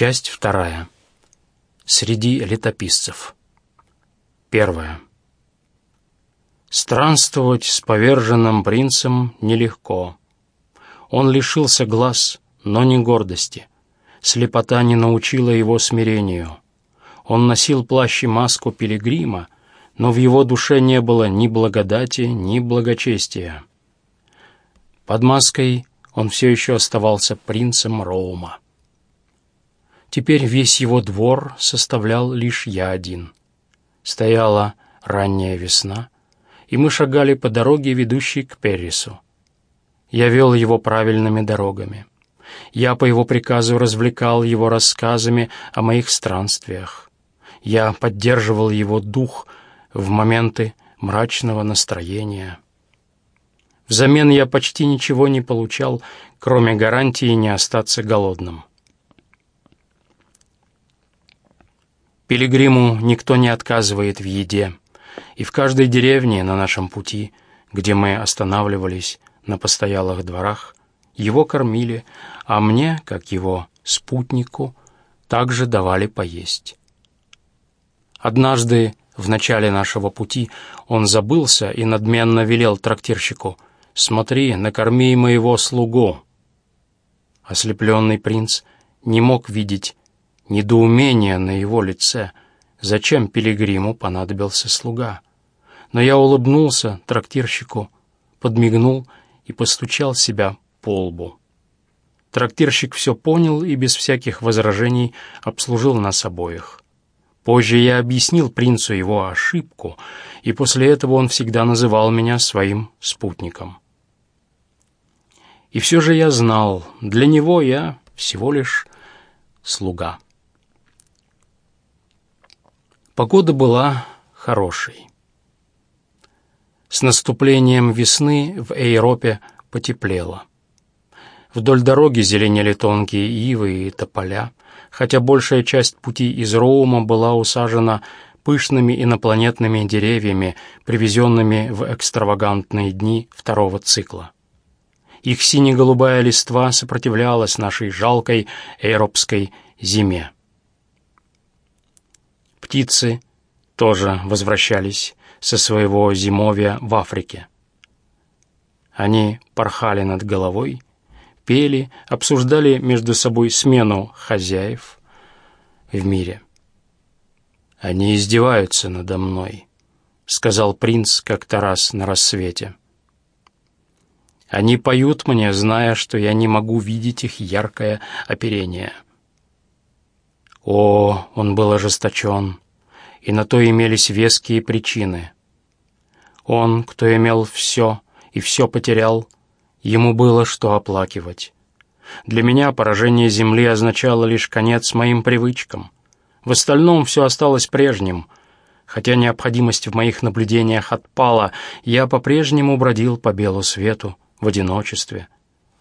Часть вторая. Среди летописцев. Первое. Странствовать с поверженным принцем нелегко. Он лишился глаз, но не гордости. Слепота не научила его смирению. Он носил плащ и маску пилигрима, но в его душе не было ни благодати, ни благочестия. Под маской он все еще оставался принцем Роума. Теперь весь его двор составлял лишь я один. Стояла ранняя весна, и мы шагали по дороге, ведущей к Перрису. Я вел его правильными дорогами. Я по его приказу развлекал его рассказами о моих странствиях. Я поддерживал его дух в моменты мрачного настроения. Взамен я почти ничего не получал, кроме гарантии не остаться голодным. Пилигриму никто не отказывает в еде, и в каждой деревне на нашем пути, где мы останавливались на постоялых дворах, его кормили, а мне, как его спутнику, также давали поесть. Однажды в начале нашего пути он забылся и надменно велел трактирщику «Смотри, накорми моего слугу». Ослепленный принц не мог видеть недоумение на его лице, зачем пилигриму понадобился слуга. Но я улыбнулся трактирщику, подмигнул и постучал себя по лбу. Трактирщик все понял и без всяких возражений обслужил нас обоих. Позже я объяснил принцу его ошибку, и после этого он всегда называл меня своим спутником. И все же я знал, для него я всего лишь слуга. Погода была хорошей. С наступлением весны в Эйропе потеплело. Вдоль дороги зеленели тонкие ивы и тополя, хотя большая часть пути из Роума была усажена пышными инопланетными деревьями, привезенными в экстравагантные дни второго цикла. Их сине-голубая листва сопротивлялась нашей жалкой эйропской зиме. Птицы тоже возвращались со своего зимовья в Африке. Они порхали над головой, пели, обсуждали между собой смену хозяев в мире. «Они издеваются надо мной», — сказал принц как-то раз на рассвете. «Они поют мне, зная, что я не могу видеть их яркое оперение». О, он был ожесточен, и на то имелись веские причины. Он, кто имел все и все потерял, ему было что оплакивать. Для меня поражение Земли означало лишь конец моим привычкам. В остальном все осталось прежним. Хотя необходимость в моих наблюдениях отпала, я по-прежнему бродил по белу свету в одиночестве.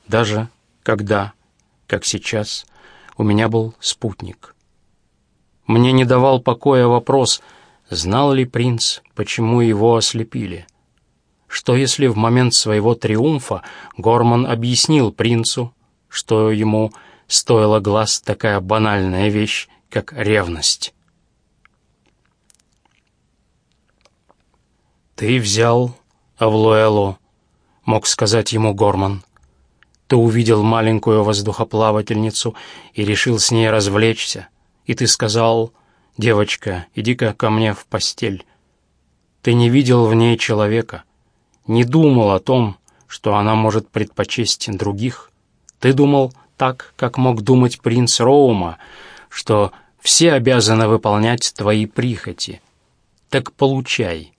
Даже когда, как сейчас, у меня был спутник — мне не давал покоя вопрос, знал ли принц, почему его ослепили. Что если в момент своего триумфа Горман объяснил принцу, что ему стоила глаз такая банальная вещь, как ревность? «Ты взял Авлуэлу», — мог сказать ему Горман. «Ты увидел маленькую воздухоплавательницу и решил с ней развлечься и ты сказал, «Девочка, иди-ка ко мне в постель». Ты не видел в ней человека, не думал о том, что она может предпочесть других. Ты думал так, как мог думать принц Роума, что все обязаны выполнять твои прихоти. Так получай.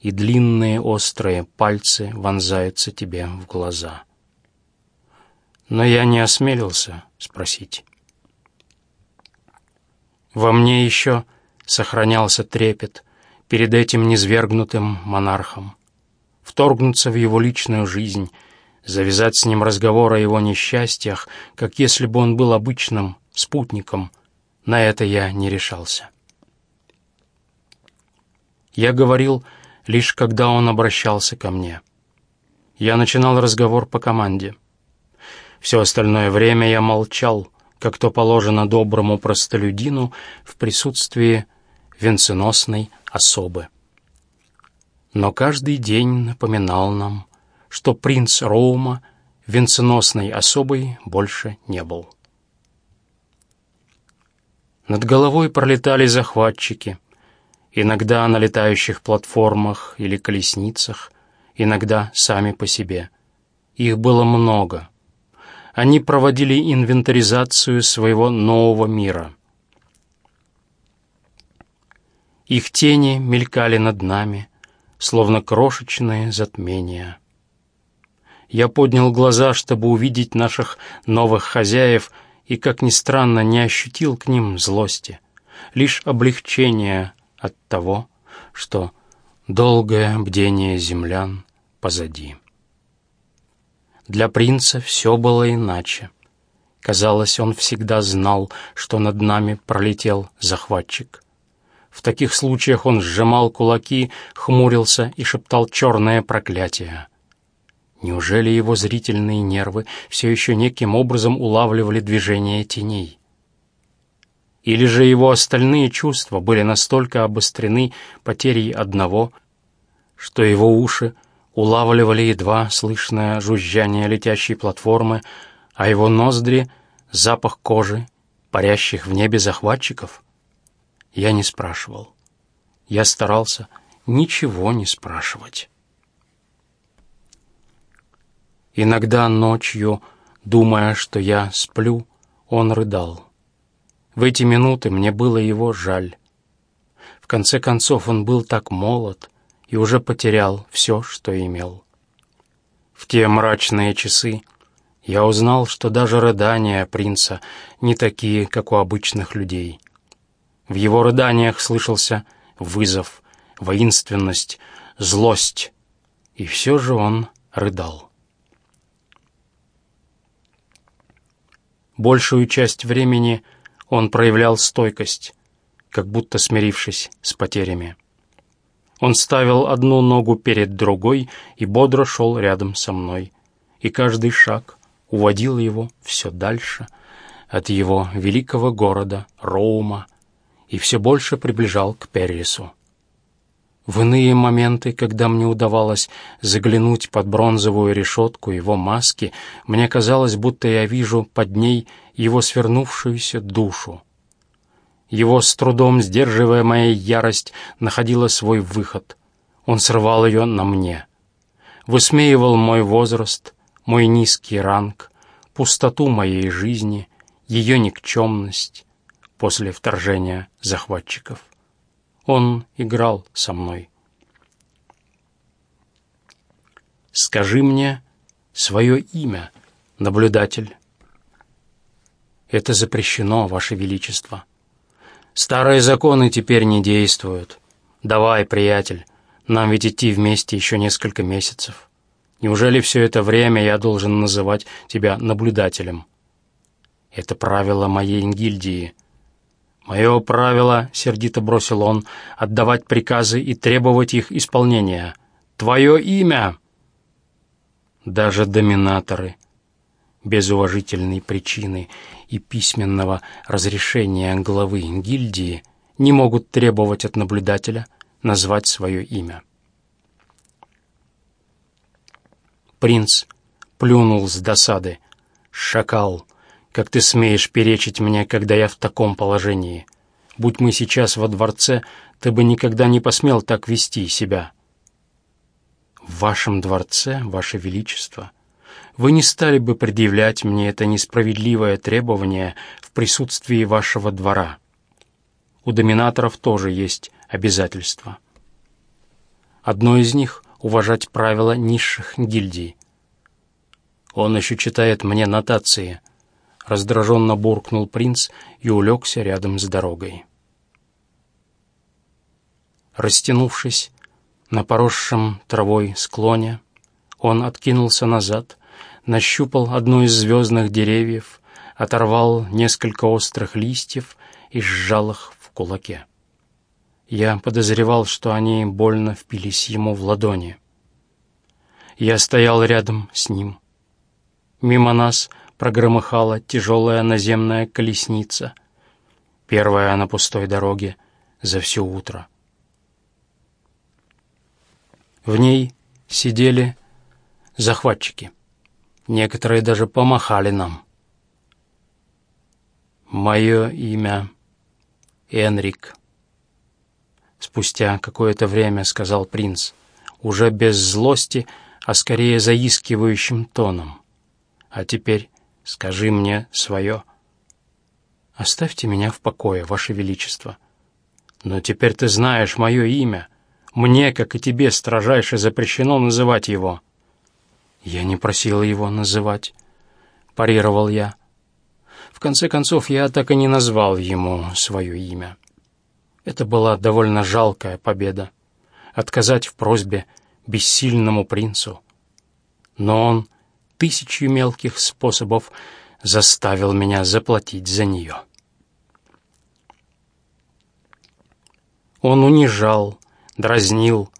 И длинные острые пальцы вонзаются тебе в глаза. Но я не осмелился спросить. Во мне еще сохранялся трепет перед этим низвергнутым монархом. Вторгнуться в его личную жизнь, завязать с ним разговор о его несчастьях, как если бы он был обычным спутником, на это я не решался. Я говорил лишь когда он обращался ко мне. Я начинал разговор по команде. Все остальное время я молчал — как то положено доброму простолюдину в присутствии венценосной особы. Но каждый день напоминал нам, что принц Роума венценосной особой больше не был. Над головой пролетали захватчики, иногда на летающих платформах или колесницах, иногда сами по себе. Их было много. Они проводили инвентаризацию своего нового мира. Их тени мелькали над нами, словно крошечные затмения. Я поднял глаза, чтобы увидеть наших новых хозяев, и, как ни странно, не ощутил к ним злости, лишь облегчение от того, что долгое бдение землян позади. Для принца все было иначе. Казалось, он всегда знал, что над нами пролетел захватчик. В таких случаях он сжимал кулаки, хмурился и шептал черное проклятие. Неужели его зрительные нервы все еще неким образом улавливали движение теней? Или же его остальные чувства были настолько обострены потерей одного, что его уши улавливали едва слышное жужжание летящей платформы, а его ноздри — запах кожи, парящих в небе захватчиков? Я не спрашивал. Я старался ничего не спрашивать. Иногда ночью, думая, что я сплю, он рыдал. В эти минуты мне было его жаль. В конце концов, он был так молод и уже потерял все, что имел. В те мрачные часы я узнал, что даже рыдания принца не такие, как у обычных людей — в его рыданиях слышался вызов, воинственность, злость, и все же он рыдал. Большую часть времени он проявлял стойкость, как будто смирившись с потерями. Он ставил одну ногу перед другой и бодро шел рядом со мной, и каждый шаг уводил его все дальше от его великого города Роума, и все больше приближал к Перрису. В иные моменты, когда мне удавалось заглянуть под бронзовую решетку его маски, мне казалось, будто я вижу под ней его свернувшуюся душу. Его с трудом сдерживаемая ярость находила свой выход. Он срывал ее на мне. Высмеивал мой возраст, мой низкий ранг, пустоту моей жизни, ее никчемность, после вторжения захватчиков. Он играл со мной. «Скажи мне свое имя, наблюдатель». «Это запрещено, Ваше Величество. Старые законы теперь не действуют. Давай, приятель, нам ведь идти вместе еще несколько месяцев. Неужели все это время я должен называть тебя наблюдателем?» «Это правило моей гильдии», «Мое правило», — сердито бросил он, — «отдавать приказы и требовать их исполнения. Твое имя!» Даже доминаторы, без уважительной причины и письменного разрешения главы гильдии, не могут требовать от наблюдателя назвать свое имя. Принц плюнул с досады. «Шакал!» Как ты смеешь перечить мне, когда я в таком положении? Будь мы сейчас во дворце, ты бы никогда не посмел так вести себя. В вашем дворце, ваше величество, вы не стали бы предъявлять мне это несправедливое требование в присутствии вашего двора. У доминаторов тоже есть обязательства. Одно из них — уважать правила низших гильдий. Он еще читает мне нотации — раздраженно буркнул принц и улегся рядом с дорогой. Растянувшись на поросшем травой склоне, он откинулся назад, нащупал одно из звездных деревьев, оторвал несколько острых листьев и сжал их в кулаке. Я подозревал, что они больно впились ему в ладони. Я стоял рядом с ним. Мимо нас — прогромыхала тяжелая наземная колесница, первая на пустой дороге за все утро. В ней сидели захватчики. Некоторые даже помахали нам. Мое имя Энрик. Спустя какое-то время сказал принц, уже без злости, а скорее заискивающим тоном. А теперь скажи мне свое. Оставьте меня в покое, Ваше Величество. Но теперь ты знаешь мое имя — мне, как и тебе, строжайше запрещено называть его». «Я не просила его называть», — парировал я. В конце концов, я так и не назвал ему свое имя. Это была довольно жалкая победа. Отказать в просьбе бессильному принцу. Но он тысячу мелких способов заставил меня заплатить за нее. Он унижал, дразнил,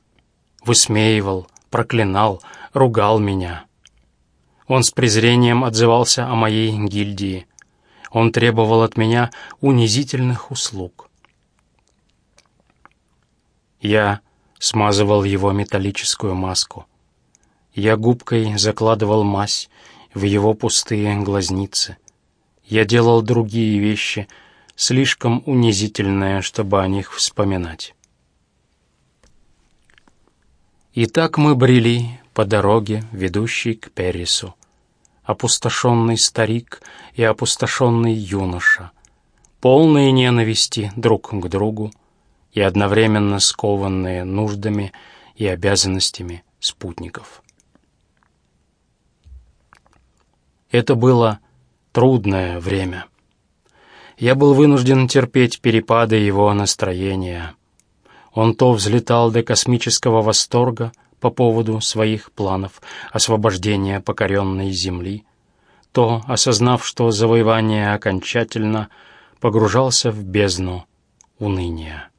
высмеивал, проклинал, ругал меня. Он с презрением отзывался о моей гильдии. Он требовал от меня унизительных услуг. Я смазывал его металлическую маску. Я губкой закладывал мазь в его пустые глазницы. Я делал другие вещи, слишком унизительные, чтобы о них вспоминать. И так мы брели по дороге, ведущей к Пересу. Опустошенный старик и опустошенный юноша, полные ненависти друг к другу и одновременно скованные нуждами и обязанностями спутников. Это было трудное время. Я был вынужден терпеть перепады его настроения — он то взлетал до космического восторга по поводу своих планов освобождения покоренной Земли, то, осознав, что завоевание окончательно, погружался в бездну уныния.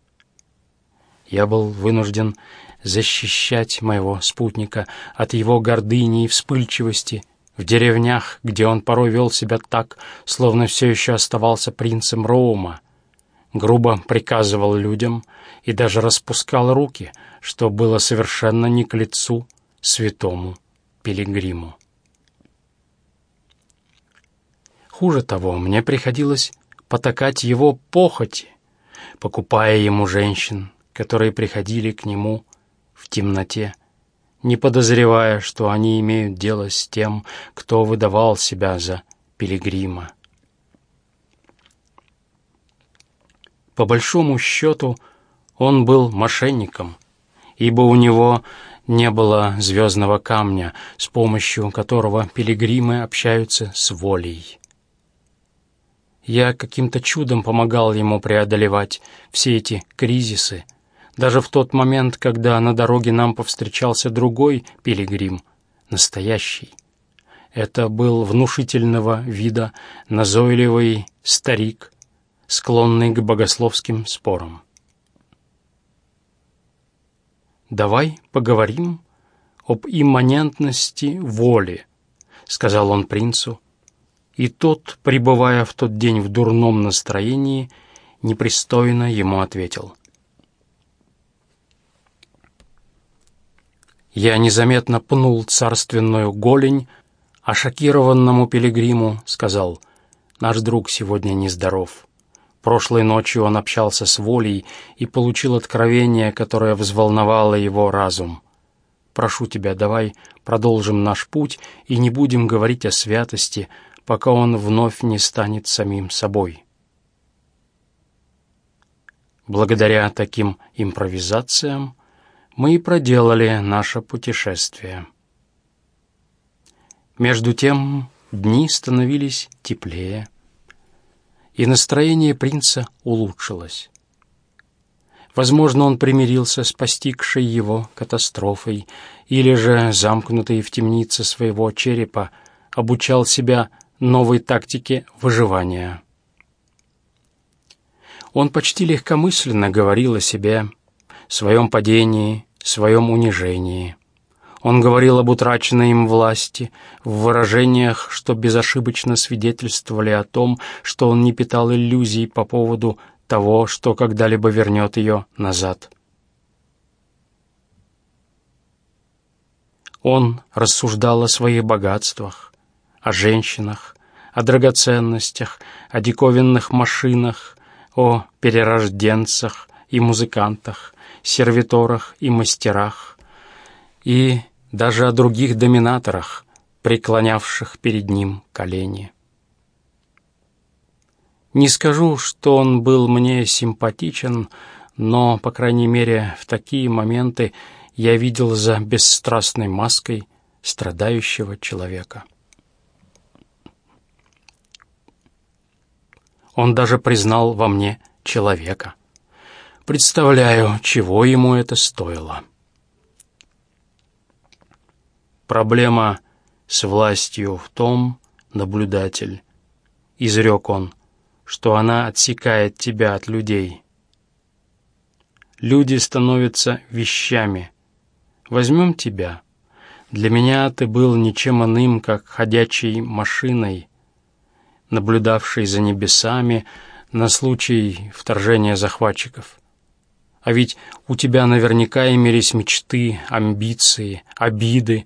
Я был вынужден защищать моего спутника от его гордыни и вспыльчивости в деревнях, где он порой вел себя так, словно все еще оставался принцем Роума, грубо приказывал людям и даже распускал руки, что было совершенно не к лицу святому пилигриму. Хуже того, мне приходилось потакать его похоти, покупая ему женщин, которые приходили к нему в темноте, не подозревая, что они имеют дело с тем, кто выдавал себя за пилигрима. По большому счету, он был мошенником, ибо у него не было звездного камня, с помощью которого пилигримы общаются с волей. Я каким-то чудом помогал ему преодолевать все эти кризисы, даже в тот момент, когда на дороге нам повстречался другой пилигрим, настоящий. Это был внушительного вида назойливый старик склонный к богословским спорам. «Давай поговорим об имманентности воли», — сказал он принцу, и тот, пребывая в тот день в дурном настроении, непристойно ему ответил. Я незаметно пнул царственную голень, а шокированному пилигриму сказал, «Наш друг сегодня нездоров». Прошлой ночью он общался с волей и получил откровение, которое взволновало его разум. «Прошу тебя, давай продолжим наш путь и не будем говорить о святости, пока он вновь не станет самим собой». Благодаря таким импровизациям мы и проделали наше путешествие. Между тем дни становились теплее и настроение принца улучшилось. Возможно, он примирился с постигшей его катастрофой, или же, замкнутый в темнице своего черепа, обучал себя новой тактике выживания. Он почти легкомысленно говорил о себе, своем падении, своем унижении. Он говорил об утраченной им власти в выражениях, что безошибочно свидетельствовали о том, что он не питал иллюзий по поводу того, что когда-либо вернет ее назад. Он рассуждал о своих богатствах, о женщинах, о драгоценностях, о диковинных машинах, о перерожденцах и музыкантах, сервиторах и мастерах, и даже о других доминаторах, преклонявших перед ним колени. Не скажу, что он был мне симпатичен, но, по крайней мере, в такие моменты я видел за бесстрастной маской страдающего человека. Он даже признал во мне человека. Представляю, чего ему это стоило. Проблема с властью в том, наблюдатель, изрек он, что она отсекает тебя от людей. Люди становятся вещами. Возьмем тебя. Для меня ты был ничем иным, как ходячей машиной, наблюдавшей за небесами на случай вторжения захватчиков. А ведь у тебя наверняка имелись мечты, амбиции, обиды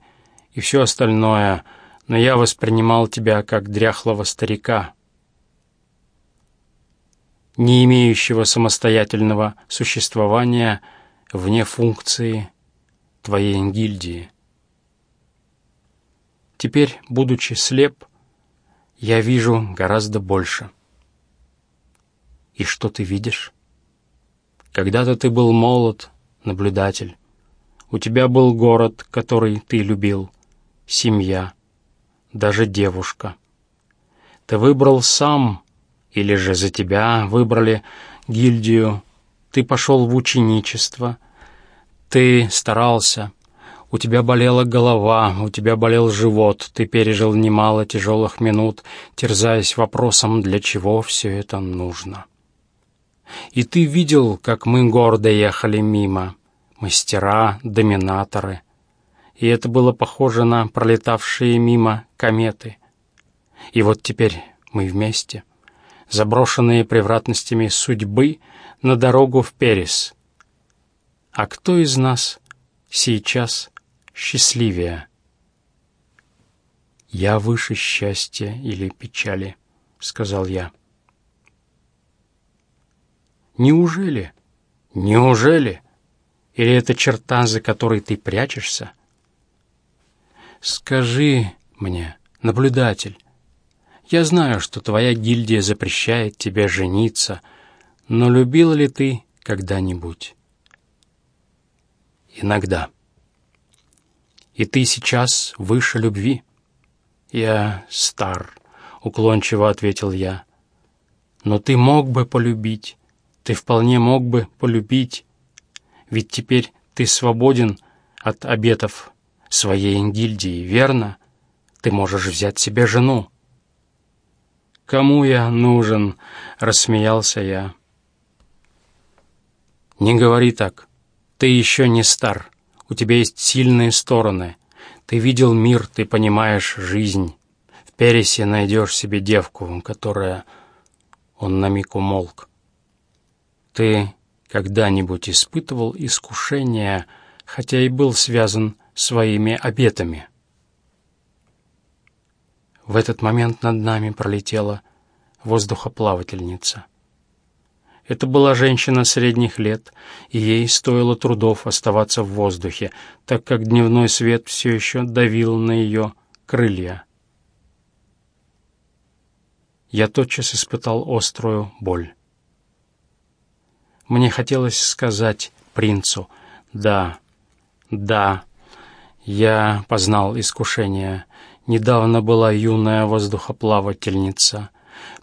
и все остальное, но я воспринимал тебя как дряхлого старика, не имеющего самостоятельного существования вне функции твоей гильдии. Теперь, будучи слеп, я вижу гораздо больше. И что ты видишь? Когда-то ты был молод, наблюдатель. У тебя был город, который ты любил — семья, даже девушка. Ты выбрал сам, или же за тебя выбрали гильдию, ты пошел в ученичество, ты старался, у тебя болела голова, у тебя болел живот, ты пережил немало тяжелых минут, терзаясь вопросом, для чего все это нужно. И ты видел, как мы гордо ехали мимо, мастера, доминаторы — и это было похоже на пролетавшие мимо кометы. И вот теперь мы вместе, заброшенные превратностями судьбы на дорогу в Перес. А кто из нас сейчас счастливее? «Я выше счастья или печали», — сказал я. «Неужели? Неужели? Или это черта, за которой ты прячешься?» «Скажи мне, наблюдатель, я знаю, что твоя гильдия запрещает тебе жениться, но любил ли ты когда-нибудь?» «Иногда». «И ты сейчас выше любви?» «Я стар», — уклончиво ответил я. «Но ты мог бы полюбить, ты вполне мог бы полюбить, ведь теперь ты свободен от обетов своей гильдии, верно? Ты можешь взять себе жену». «Кому я нужен?» — рассмеялся я. «Не говори так. Ты еще не стар. У тебя есть сильные стороны. Ты видел мир, ты понимаешь жизнь. В Пересе найдешь себе девку, которая...» Он на миг умолк. «Ты когда-нибудь испытывал искушение, хотя и был связан своими обетами. В этот момент над нами пролетела воздухоплавательница. Это была женщина средних лет, и ей стоило трудов оставаться в воздухе, так как дневной свет все еще давил на ее крылья. Я тотчас испытал острую боль. Мне хотелось сказать принцу «Да, да, я познал искушение. Недавно была юная воздухоплавательница,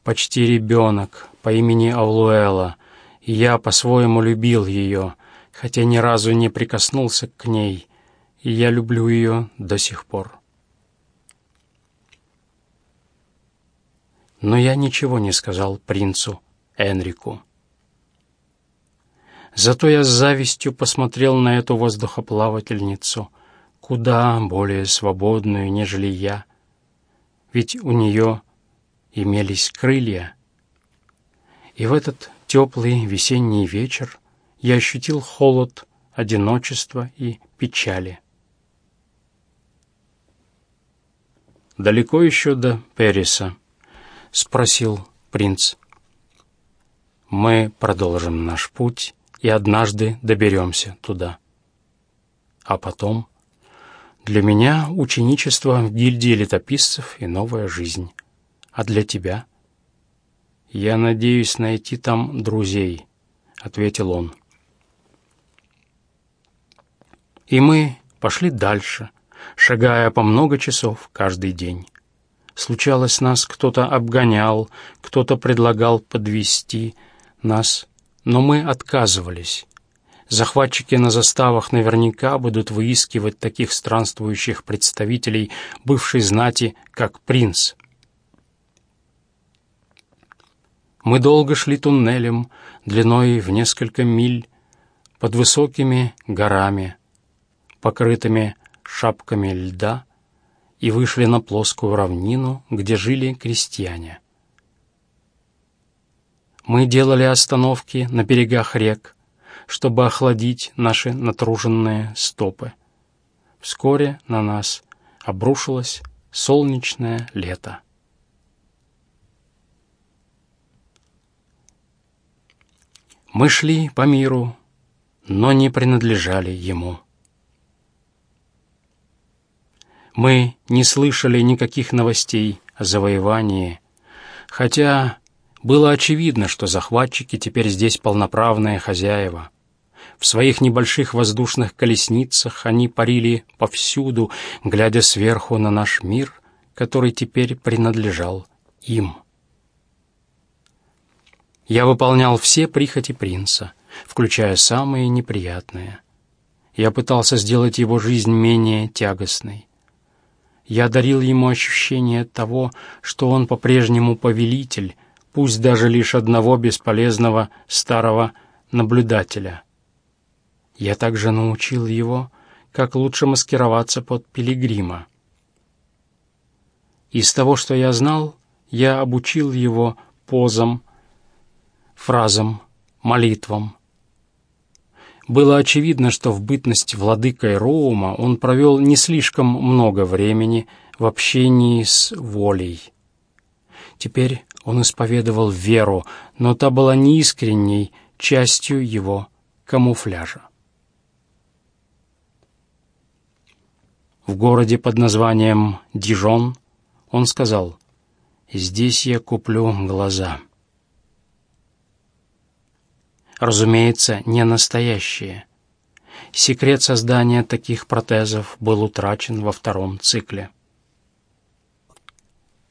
почти ребенок по имени Авлуэла, я по-своему любил ее, хотя ни разу не прикоснулся к ней, и я люблю ее до сих пор. Но я ничего не сказал принцу Энрику. Зато я с завистью посмотрел на эту воздухоплавательницу — куда более свободную, нежели я, ведь у нее имелись крылья. И в этот теплый весенний вечер я ощутил холод, одиночества и печали. «Далеко еще до Периса?» — спросил принц. «Мы продолжим наш путь и однажды доберемся туда. А потом для меня ученичество в гильдии летописцев и новая жизнь. А для тебя?» «Я надеюсь найти там друзей», — ответил он. И мы пошли дальше, шагая по много часов каждый день. Случалось, нас кто-то обгонял, кто-то предлагал подвести нас, но мы отказывались. Захватчики на заставах наверняка будут выискивать таких странствующих представителей бывшей знати, как принц. Мы долго шли туннелем, длиной в несколько миль, под высокими горами, покрытыми шапками льда, и вышли на плоскую равнину, где жили крестьяне. Мы делали остановки на берегах рек, чтобы охладить наши натруженные стопы. Вскоре на нас обрушилось солнечное лето. Мы шли по миру, но не принадлежали ему. Мы не слышали никаких новостей о завоевании, хотя было очевидно, что захватчики теперь здесь полноправные хозяева. В своих небольших воздушных колесницах они парили повсюду, глядя сверху на наш мир, который теперь принадлежал им. Я выполнял все прихоти принца, включая самые неприятные. Я пытался сделать его жизнь менее тягостной. Я дарил ему ощущение того, что он по-прежнему повелитель, пусть даже лишь одного бесполезного старого наблюдателя. Я также научил его, как лучше маскироваться под пилигрима. Из того, что я знал, я обучил его позам, фразам, молитвам, было очевидно, что в бытность владыкой Роума он провел не слишком много времени в общении с волей. Теперь он исповедовал веру, но та была неискренней частью его камуфляжа. В городе под названием Дижон он сказал, «Здесь я куплю глаза» разумеется, не настоящие. Секрет создания таких протезов был утрачен во втором цикле.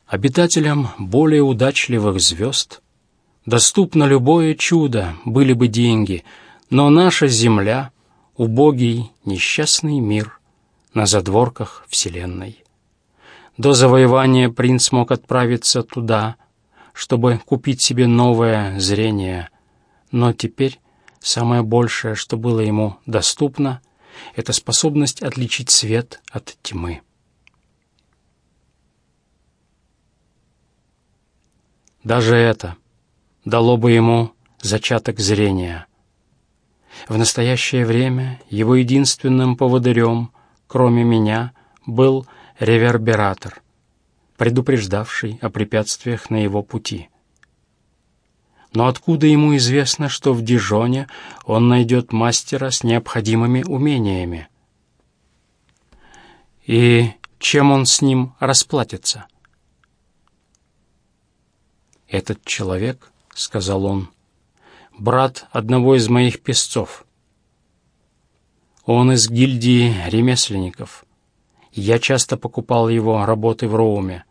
Обитателям более удачливых звезд доступно любое чудо, были бы деньги, но наша Земля — убогий, несчастный мир на задворках Вселенной. До завоевания принц мог отправиться туда, чтобы купить себе новое зрение — но теперь самое большее, что было ему доступно, это способность отличить свет от тьмы. Даже это дало бы ему зачаток зрения. В настоящее время его единственным поводырем, кроме меня, был ревербератор, предупреждавший о препятствиях на его пути — но откуда ему известно, что в Дижоне он найдет мастера с необходимыми умениями? И чем он с ним расплатится? «Этот человек, — сказал он, — брат одного из моих песцов. Он из гильдии ремесленников. Я часто покупал его работы в Роуме.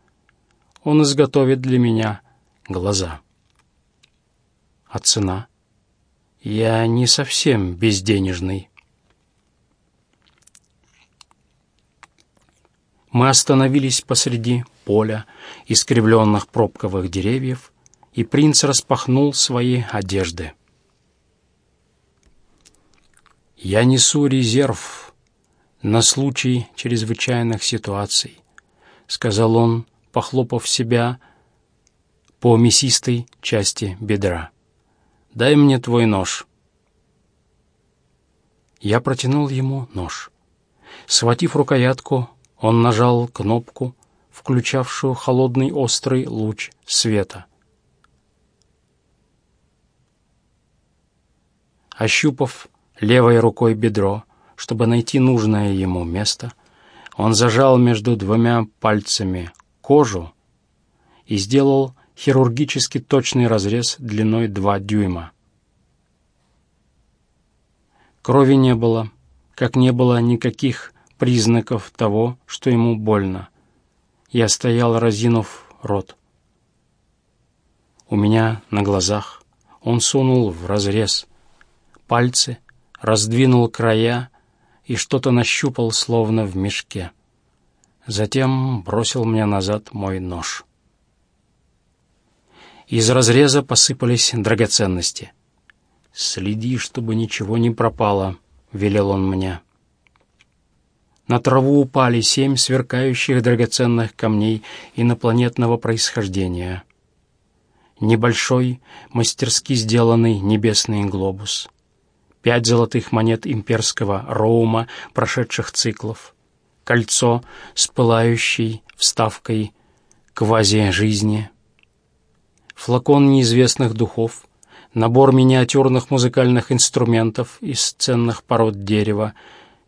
Он изготовит для меня глаза» а цена? Я не совсем безденежный. Мы остановились посреди поля искривленных пробковых деревьев, и принц распахнул свои одежды. «Я несу резерв на случай чрезвычайных ситуаций», — сказал он, похлопав себя по мясистой части бедра. «Дай мне твой нож». Я протянул ему нож. Схватив рукоятку, он нажал кнопку, включавшую холодный острый луч света. Ощупав левой рукой бедро, чтобы найти нужное ему место, он зажал между двумя пальцами кожу и сделал хирургически точный разрез длиной 2 дюйма. Крови не было, как не было никаких признаков того, что ему больно. Я стоял, разинув рот. У меня на глазах он сунул в разрез пальцы, раздвинул края и что-то нащупал, словно в мешке. Затем бросил мне назад мой нож. Из разреза посыпались драгоценности. «Следи, чтобы ничего не пропало», — велел он мне. На траву упали семь сверкающих драгоценных камней инопланетного происхождения. Небольшой, мастерски сделанный небесный глобус. Пять золотых монет имперского роума, прошедших циклов. Кольцо с пылающей вставкой квази-жизни. Флакон неизвестных духов. Набор миниатюрных музыкальных инструментов из ценных пород дерева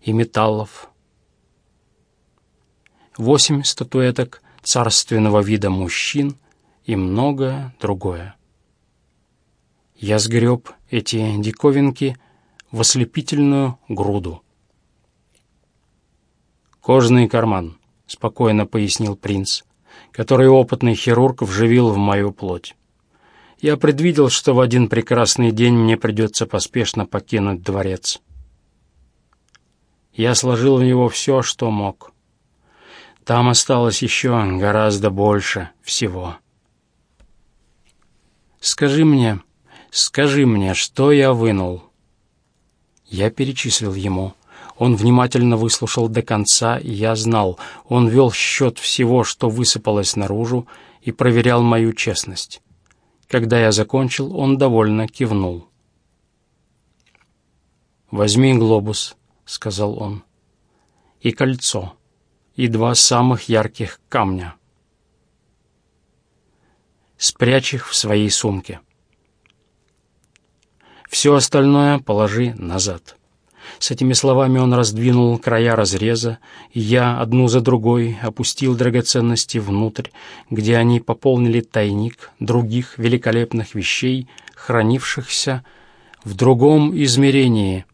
и металлов восемь статуэток царственного вида мужчин и многое другое. Я сгреб эти диковинки в ослепительную груду. «Кожаный карман», — спокойно пояснил принц, который опытный хирург вживил в мою плоть. Я предвидел, что в один прекрасный день мне придется поспешно покинуть дворец. Я сложил в него все, что мог — там осталось еще гораздо больше всего. Скажи мне, скажи мне, что я вынул?» Я перечислил ему. Он внимательно выслушал до конца, и я знал, он вел счет всего, что высыпалось наружу, и проверял мою честность. Когда я закончил, он довольно кивнул. «Возьми глобус», — сказал он, — «и кольцо» и два самых ярких камня. Спрячь их в своей сумке. Все остальное положи назад. С этими словами он раздвинул края разреза, и я одну за другой опустил драгоценности внутрь, где они пополнили тайник других великолепных вещей, хранившихся в другом измерении,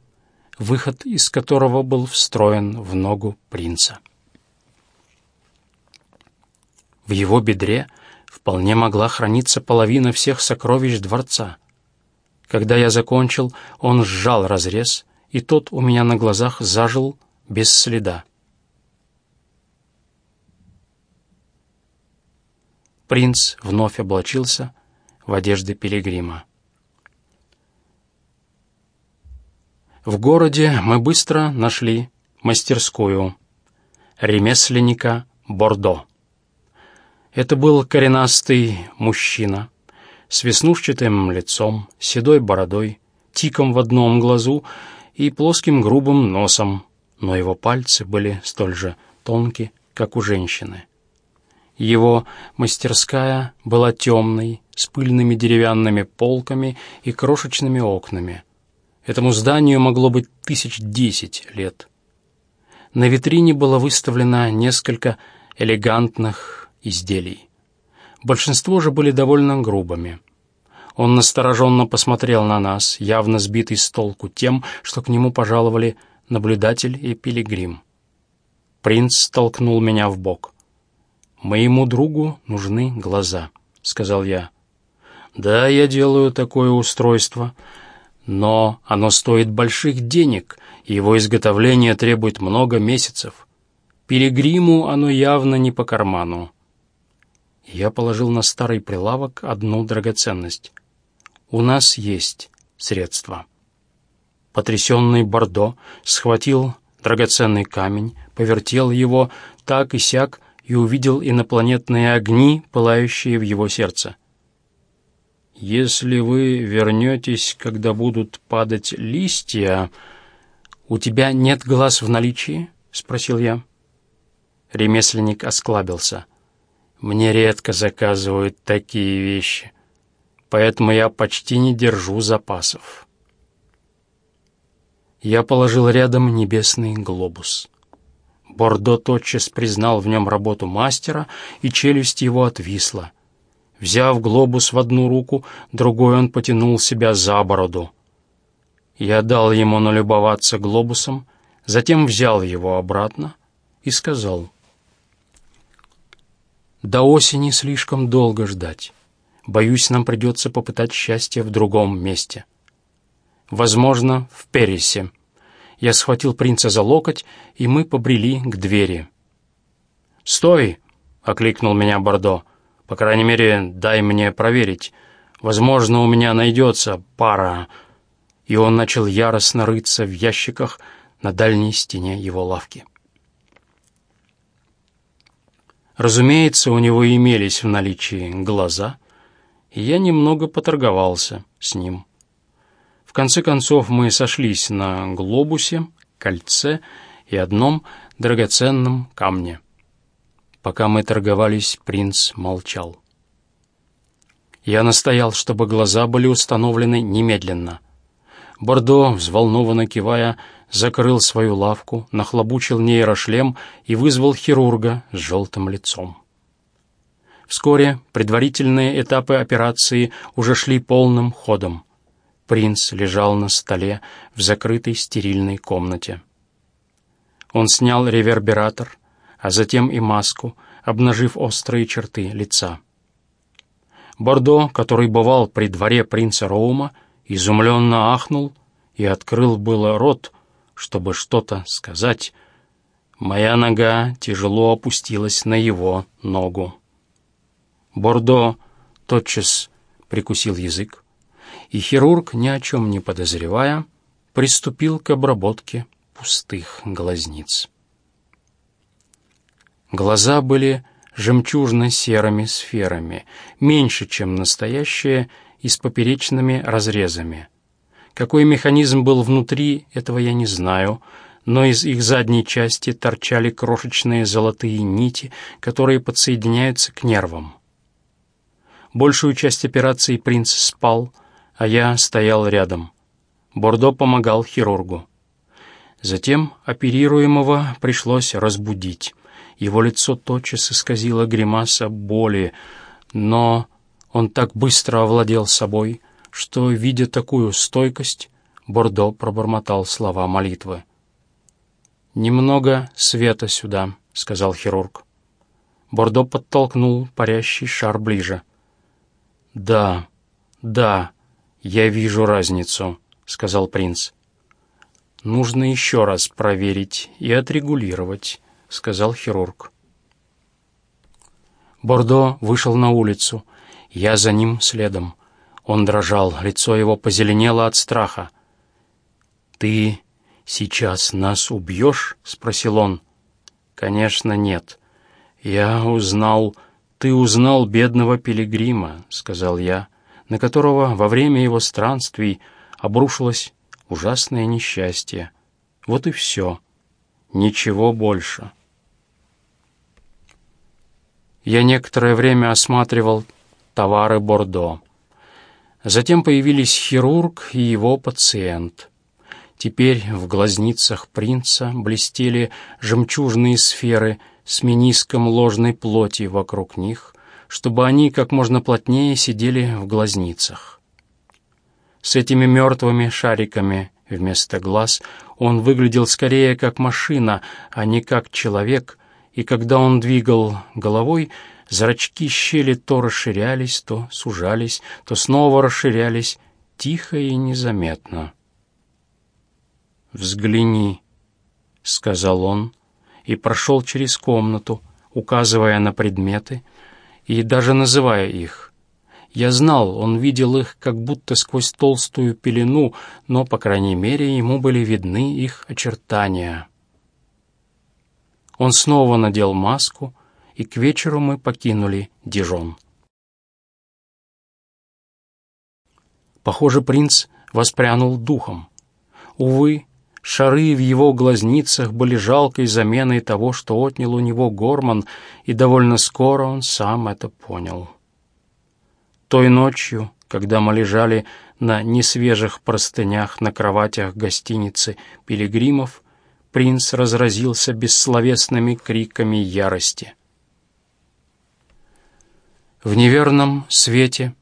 выход из которого был встроен в ногу принца. В его бедре вполне могла храниться половина всех сокровищ дворца. Когда я закончил, он сжал разрез, и тот у меня на глазах зажил без следа. Принц вновь облачился в одежды пилигрима. В городе мы быстро нашли мастерскую ремесленника Бордо. Это был коренастый мужчина с веснушчатым лицом, седой бородой, тиком в одном глазу и плоским грубым носом, но его пальцы были столь же тонкие, как у женщины. Его мастерская была темной, с пыльными деревянными полками и крошечными окнами. Этому зданию могло быть тысяч десять лет. На витрине было выставлено несколько элегантных изделий. Большинство же были довольно грубыми. Он настороженно посмотрел на нас, явно сбитый с толку тем, что к нему пожаловали наблюдатель и пилигрим. Принц столкнул меня в бок. «Моему другу нужны глаза», — сказал я. «Да, я делаю такое устройство, но оно стоит больших денег, и его изготовление требует много месяцев. Пилигриму оно явно не по карману. Я положил на старый прилавок одну драгоценность. «У нас есть средства». Потрясенный Бордо схватил драгоценный камень, повертел его так и сяк и увидел инопланетные огни, пылающие в его сердце. «Если вы вернетесь, когда будут падать листья...» «У тебя нет глаз в наличии?» — спросил я. Ремесленник осклабился. «Мне редко заказывают такие вещи, поэтому я почти не держу запасов». Я положил рядом небесный глобус. Бордо тотчас признал в нем работу мастера, и челюсть его отвисла. Взяв глобус в одну руку, другой он потянул себя за бороду. Я дал ему налюбоваться глобусом, затем взял его обратно и сказал, «До осени слишком долго ждать. Боюсь, нам придется попытать счастье в другом месте. Возможно, в Пересе». Я схватил принца за локоть, и мы побрели к двери. «Стой!» — окликнул меня Бордо. «По крайней мере, дай мне проверить. Возможно, у меня найдется пара...» И он начал яростно рыться в ящиках на дальней стене его лавки. Разумеется, у него имелись в наличии глаза, и я немного поторговался с ним. В конце концов мы сошлись на глобусе, кольце и одном драгоценном камне. Пока мы торговались, принц молчал. Я настоял, чтобы глаза были установлены немедленно. Бордо, взволнованно кивая, закрыл свою лавку, нахлобучил нейрошлем и вызвал хирурга с желтым лицом. Вскоре предварительные этапы операции уже шли полным ходом. Принц лежал на столе в закрытой стерильной комнате. Он снял ревербератор, а затем и маску, обнажив острые черты лица. Бордо, который бывал при дворе принца Роума, изумленно ахнул и открыл было рот, чтобы что-то сказать. Моя нога тяжело опустилась на его ногу. Бордо тотчас прикусил язык, и хирург, ни о чем не подозревая, приступил к обработке пустых глазниц. Глаза были жемчужно-серыми сферами, меньше, чем настоящие, и с поперечными разрезами. Какой механизм был внутри, этого я не знаю, но из их задней части торчали крошечные золотые нити, которые подсоединяются к нервам. Большую часть операции принц спал, а я стоял рядом. Бордо помогал хирургу. Затем оперируемого пришлось разбудить. Его лицо тотчас исказило гримаса боли, но он так быстро овладел собой, что, видя такую стойкость, Бордо пробормотал слова молитвы. «Немного света сюда», — сказал хирург. Бордо подтолкнул парящий шар ближе. «Да, да», «Я вижу разницу», — сказал принц. «Нужно еще раз проверить и отрегулировать», — сказал хирург. Бордо вышел на улицу. Я за ним следом. Он дрожал, лицо его позеленело от страха. «Ты сейчас нас убьешь?» — спросил он. «Конечно, нет. Я узнал... Ты узнал бедного пилигрима», — сказал я на которого во время его странствий обрушилось ужасное несчастье. Вот и все. Ничего больше. Я некоторое время осматривал товары Бордо. Затем появились хирург и его пациент. Теперь в глазницах принца блестели жемчужные сферы с мениском ложной плоти вокруг них, чтобы они как можно плотнее сидели в глазницах. С этими мертвыми шариками вместо глаз он выглядел скорее как машина, а не как человек, и когда он двигал головой, зрачки щели то расширялись, то сужались, то снова расширялись, тихо и незаметно. «Взгляни», — сказал он, и прошел через комнату, указывая на предметы, и даже называя их. Я знал, он видел их как будто сквозь толстую пелену, но, по крайней мере, ему были видны их очертания. Он снова надел маску, и к вечеру мы покинули Дижон. Похоже, принц воспрянул духом. Увы, шары в его глазницах были жалкой заменой того, что отнял у него Горман, и довольно скоро он сам это понял. Той ночью, когда мы лежали на несвежих простынях на кроватях гостиницы пилигримов, принц разразился бессловесными криками ярости. В неверном свете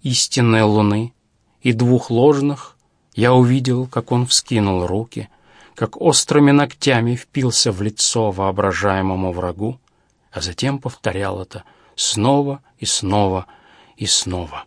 истинной луны и двух ложных я увидел, как он вскинул руки, как острыми ногтями впился в лицо воображаемому врагу, а затем повторял это снова и снова и снова.